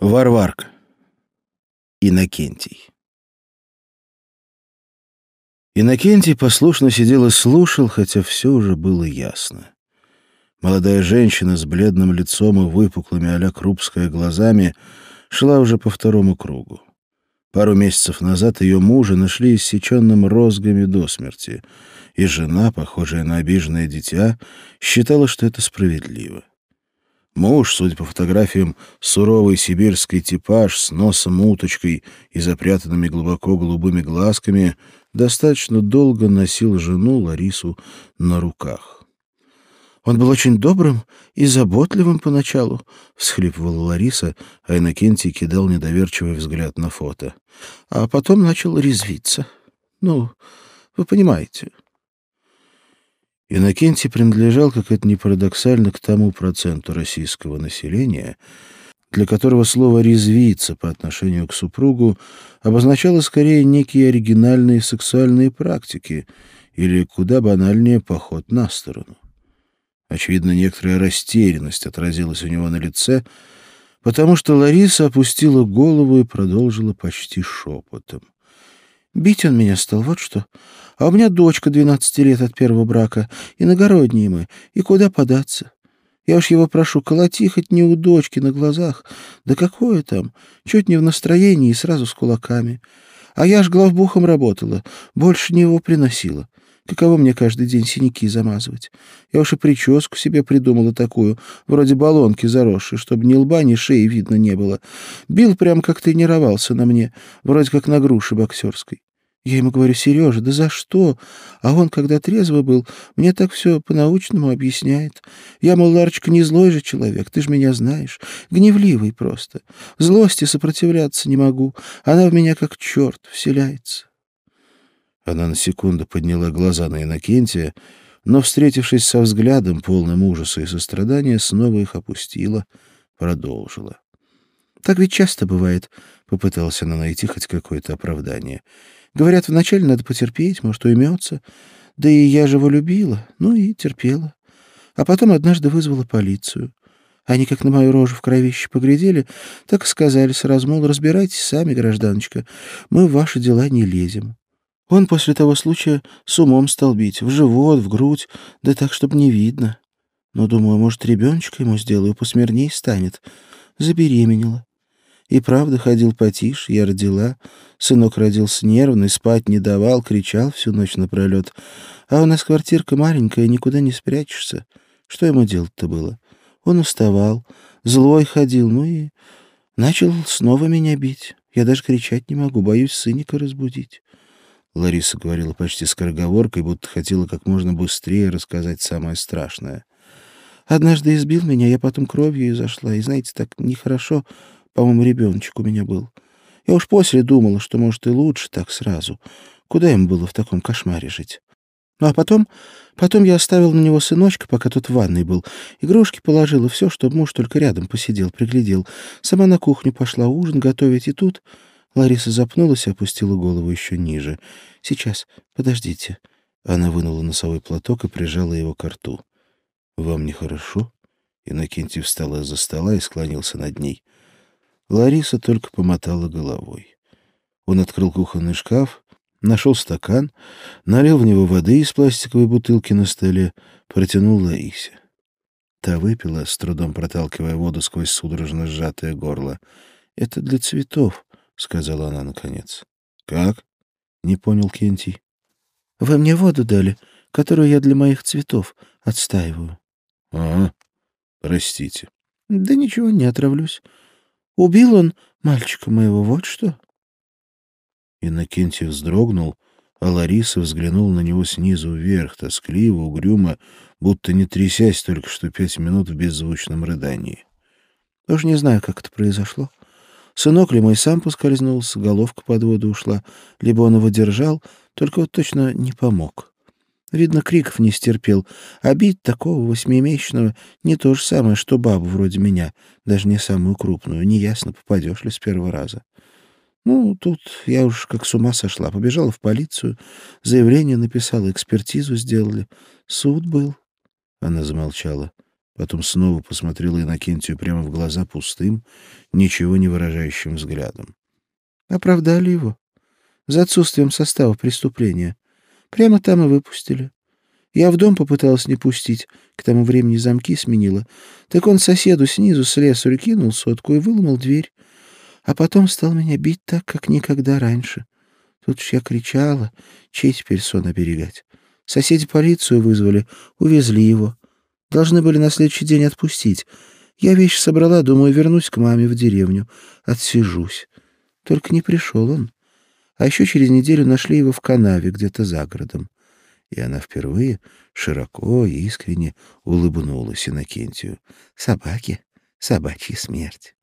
Варварка. Иннокентий. Иннокентий послушно сидел и слушал, хотя все уже было ясно. Молодая женщина с бледным лицом и выпуклыми а-ля крупская глазами шла уже по второму кругу. Пару месяцев назад ее мужа нашли иссеченным розгами до смерти, и жена, похожая на обиженное дитя, считала, что это справедливо. Муж, судя по фотографиям, суровый сибирский типаж с носом уточкой и запрятанными глубоко голубыми глазками, достаточно долго носил жену Ларису на руках. «Он был очень добрым и заботливым поначалу», — всхлипывала Лариса, а Иннокентий кидал недоверчивый взгляд на фото. «А потом начал резвиться. Ну, вы понимаете». Иннокентий принадлежал, как это ни парадоксально, к тому проценту российского населения, для которого слово «резвиться» по отношению к супругу обозначало скорее некие оригинальные сексуальные практики или, куда банальнее, поход на сторону. Очевидно, некоторая растерянность отразилась у него на лице, потому что Лариса опустила голову и продолжила почти шепотом. «Бить он меня стал, вот что. А у меня дочка двенадцати лет от первого брака, иногородние мы, и куда податься? Я уж его прошу, колоти хоть не у дочки на глазах. Да какое там? Чуть не в настроении и сразу с кулаками. А я ж главбухом работала, больше не его приносила. Каково мне каждый день синяки замазывать? Я уж и прическу себе придумала такую, вроде баллонки заросшей, чтобы ни лба, ни шеи видно не было. Бил прям как тренировался на мне, вроде как на груши боксерской. Я ему говорю, Сережа, да за что? А он, когда трезвый был, мне так все по-научному объясняет. Я, мол, Ларочка, не злой же человек, ты ж меня знаешь. Гневливый просто. Злости сопротивляться не могу. Она в меня как черт вселяется. Она на секунду подняла глаза на Иннокентия, но, встретившись со взглядом, полным ужаса и сострадания, снова их опустила, продолжила. «Так ведь часто бывает», — попыталась она найти хоть какое-то оправдание. Говорят, вначале надо потерпеть, может, уймется. Да и я же его любила, ну и терпела. А потом однажды вызвала полицию. Они как на мою рожу в кровище поглядели, так и сказали сразу, мол, разбирайтесь сами, гражданочка, мы в ваши дела не лезем. Он после того случая с умом стал бить, в живот, в грудь, да так, чтобы не видно. Но, думаю, может, ребеночка ему сделаю, посмирней станет. Забеременела. И правда ходил потише, я родила. Сынок родился нервный, спать не давал, кричал всю ночь напролет. А у нас квартирка маленькая, никуда не спрячешься. Что ему делать-то было? Он уставал, злой ходил, ну и начал снова меня бить. Я даже кричать не могу, боюсь сыника разбудить. Лариса говорила почти скороговоркой, будто хотела как можно быстрее рассказать самое страшное. Однажды избил меня, я потом кровью и зашла, и, знаете, так нехорошо по-моему, ребеночек у меня был. Я уж после думала, что, может, и лучше так сразу. Куда им было в таком кошмаре жить? Ну, а потом... Потом я оставила на него сыночка, пока тот в ванной был. Игрушки положила, все, чтобы муж только рядом посидел, приглядел. Сама на кухню пошла ужин готовить, и тут... Лариса запнулась и опустила голову еще ниже. «Сейчас, подождите». Она вынула носовой платок и прижала его к рту. «Вам нехорошо?» Иннокентий встал из-за стола и склонился над ней. Лариса только помотала головой. Он открыл кухонный шкаф, нашел стакан, налил в него воды из пластиковой бутылки на столе, протянул Ларисе. Та выпила, с трудом проталкивая воду сквозь судорожно сжатое горло. «Это для цветов», — сказала она наконец. «Как?» — не понял Кентий. «Вы мне воду дали, которую я для моих цветов отстаиваю». «Ага, простите». «Да ничего, не отравлюсь. Убил он мальчика моего, вот что. Иннокентий вздрогнул, а Лариса взглянула на него снизу вверх, тоскливо, угрюмо, будто не трясясь только что пять минут в беззвучном рыдании. Тоже не знаю, как это произошло. Сынок ли мой сам поскользнулся, головка под воду ушла, либо он его держал, только вот точно не помог. Видно, криков не стерпел. А бить такого восьмимесячного не то же самое, что бабу вроде меня, даже не самую крупную. Неясно, попадешь ли с первого раза. Ну, тут я уж как с ума сошла. Побежала в полицию, заявление написала, экспертизу сделали. Суд был. Она замолчала. Потом снова посмотрела Иннокентию прямо в глаза пустым, ничего не выражающим взглядом. Оправдали его. За отсутствием состава преступления. Прямо там и выпустили. Я в дом попыталась не пустить, к тому времени замки сменила. Так он соседу снизу слесарю кинул сотку и выломал дверь. А потом стал меня бить так, как никогда раньше. Тут ж я кричала, чей теперь сон оберегать. Соседи полицию вызвали, увезли его. Должны были на следующий день отпустить. Я вещи собрала, думаю, вернусь к маме в деревню. Отсижусь. Только не пришел он. А еще через неделю нашли его в канаве где-то за городом. И она впервые широко и искренне улыбнулась Иннокентию. Собаки, собачья смерть.